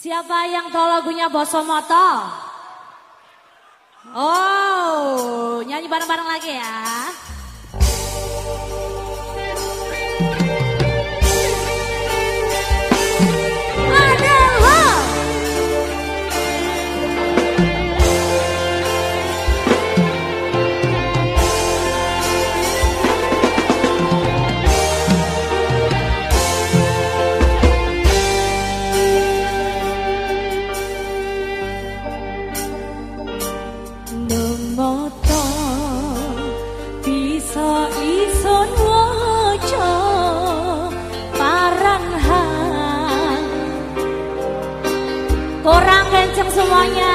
Siapa yang tahu lagunya Bosomoto? Oh, nyanyi bareng-bareng lagi ya. panjang semuanya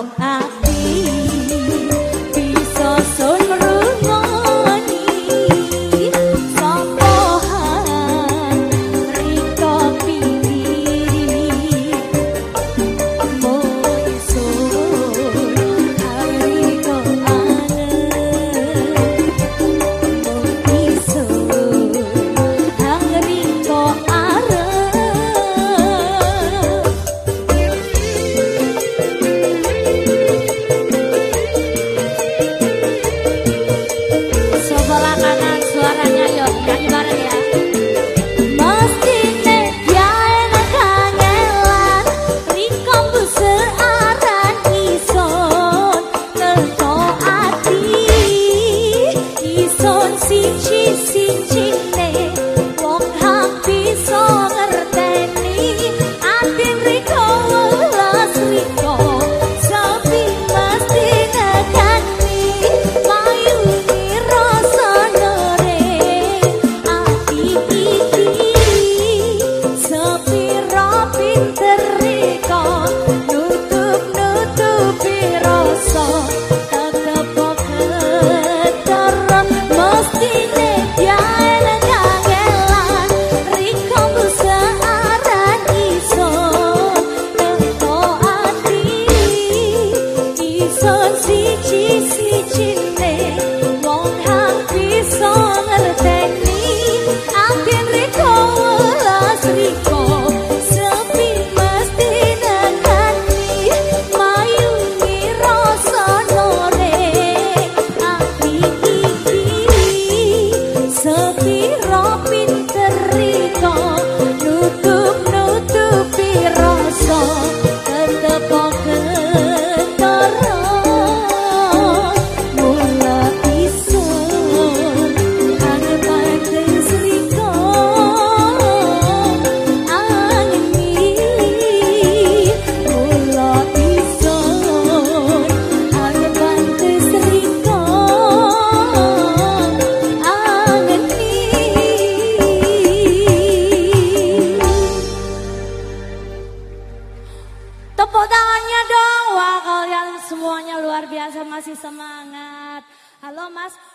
all I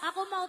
Ako mau